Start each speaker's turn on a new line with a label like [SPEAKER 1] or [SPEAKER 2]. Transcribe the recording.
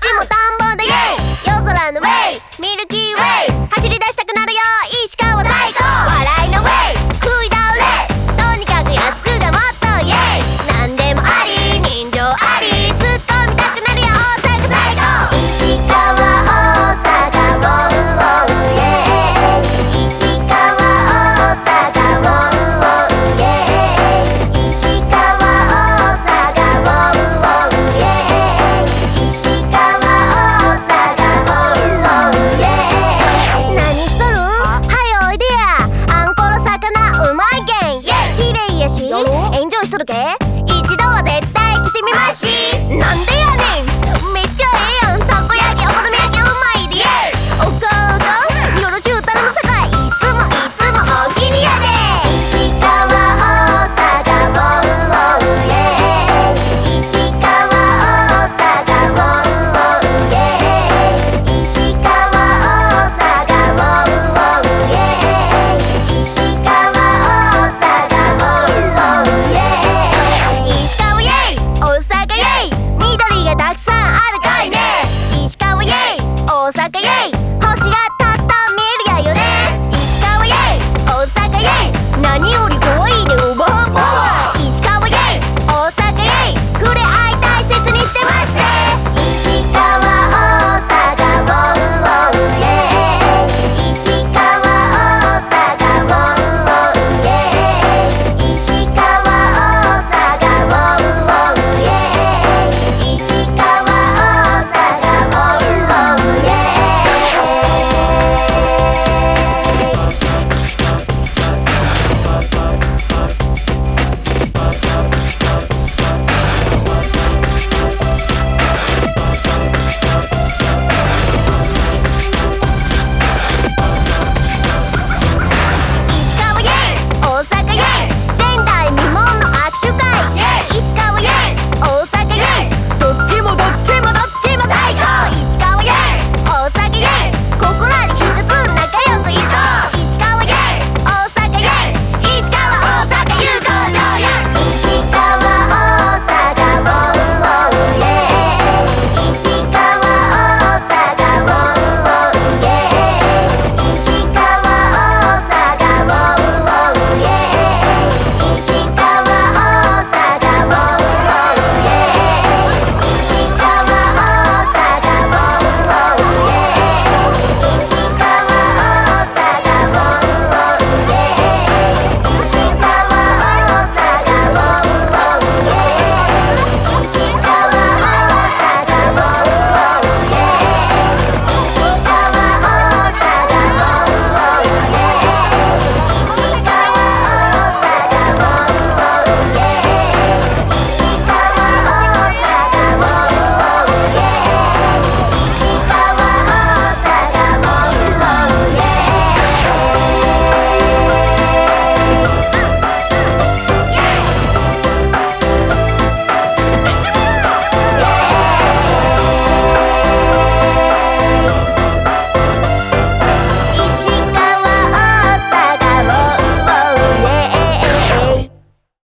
[SPEAKER 1] 这么大。¿Qué?